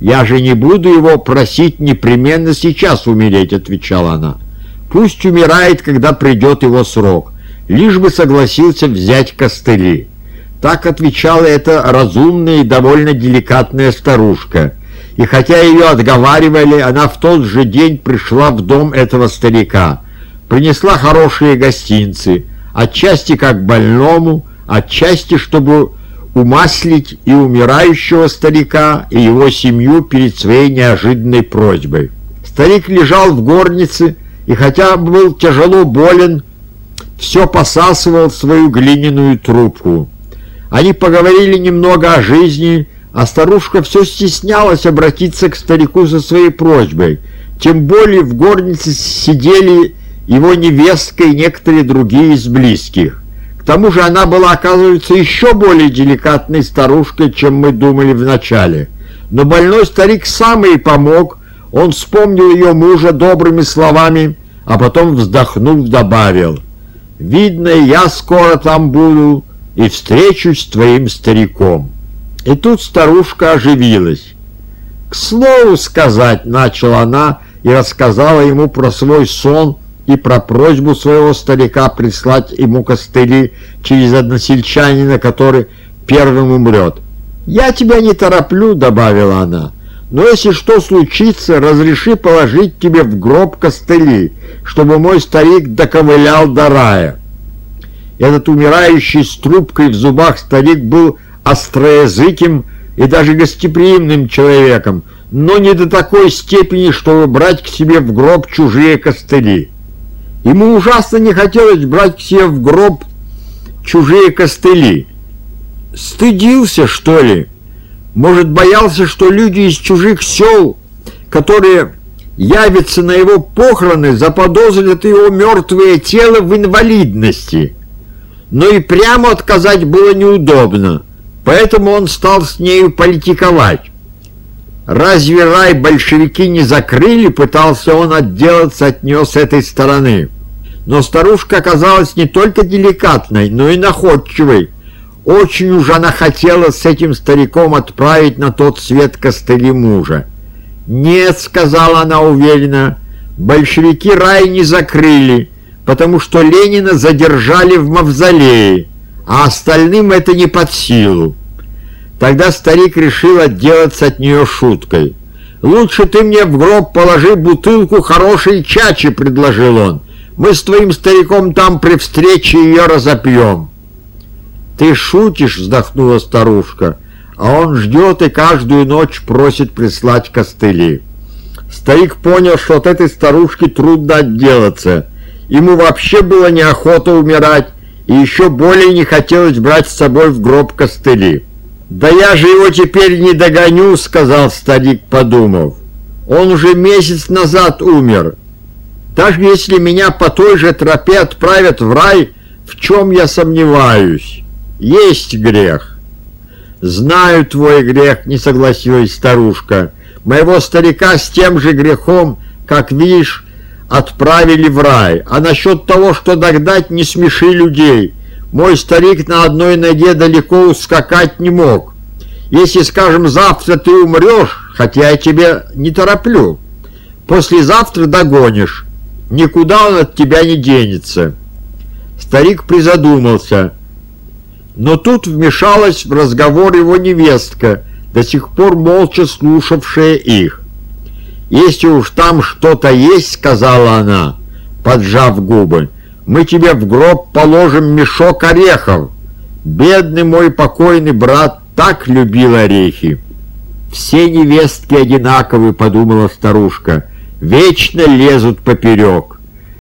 «Я же не буду его просить непременно сейчас умереть», — отвечала она. «Пусть умирает, когда придет его срок, лишь бы согласился взять костыли». Так отвечала эта разумная и довольно деликатная старушка. И хотя ее отговаривали, она в тот же день пришла в дом этого старика. Принесла хорошие гостинцы, отчасти как больному, отчасти, чтобы умаслить и умирающего старика, и его семью перед своей неожиданной просьбой. Старик лежал в горнице, и хотя был тяжело болен, все посасывал свою глиняную трубку. Они поговорили немного о жизни, а старушка все стеснялась обратиться к старику со своей просьбой. Тем более в горнице сидели его невестка и некоторые другие из близких. Тому же она была, оказывается, еще более деликатной старушкой, чем мы думали вначале. Но больной старик сам ей помог, он вспомнил ее мужа добрыми словами, а потом, вздохнув, добавил, «Видно, я скоро там буду и встречусь с твоим стариком». И тут старушка оживилась. «К слову сказать», — начала она и рассказала ему про свой сон и про просьбу своего старика прислать ему костыли через односельчанина, который первым умрет. «Я тебя не тороплю», — добавила она, — «но если что случится, разреши положить тебе в гроб костыли, чтобы мой старик доковылял до рая». Этот умирающий с трубкой в зубах старик был остроязыким и даже гостеприимным человеком, но не до такой степени, чтобы брать к себе в гроб чужие костыли. Ему ужасно не хотелось брать к себе в гроб чужие костыли. Стыдился, что ли? Может, боялся, что люди из чужих сел, которые явятся на его похороны, заподозрят его мертвое тело в инвалидности. Но и прямо отказать было неудобно. Поэтому он стал с нею политиковать. Разве рай большевики не закрыли, пытался он отделаться от нее с этой стороны. Но старушка оказалась не только деликатной, но и находчивой. Очень уж она хотела с этим стариком отправить на тот свет костыли мужа. «Нет», — сказала она уверенно, — «большевики рай не закрыли, потому что Ленина задержали в мавзолее, а остальным это не под силу. Тогда старик решил отделаться от нее шуткой. «Лучше ты мне в гроб положи бутылку хорошей чачи», — предложил он. «Мы с твоим стариком там при встрече ее разопьем». «Ты шутишь», — вздохнула старушка, «а он ждет и каждую ночь просит прислать костыли». Старик понял, что от этой старушки трудно отделаться. Ему вообще было неохота умирать, и еще более не хотелось брать с собой в гроб костыли. «Да я же его теперь не догоню», — сказал старик, подумав. «Он уже месяц назад умер. Даже если меня по той же тропе отправят в рай, в чем я сомневаюсь? Есть грех». «Знаю твой грех», — не согласилась старушка. «Моего старика с тем же грехом, как видишь, отправили в рай. А насчет того, что догнать, не смеши людей. Мой старик на одной ноге далеко ускакать не мог. Если, скажем, завтра ты умрешь, хотя я тебя не тороплю, послезавтра догонишь. Никуда он от тебя не денется. Старик призадумался. Но тут вмешалась в разговор его невестка, до сих пор молча слушавшая их. «Если уж там что-то есть, — сказала она, поджав губы, — мы тебе в гроб положим мешок орехов. Бедный мой покойный брат так любил орехи. Все невестки одинаковы, подумала старушка, вечно лезут поперек.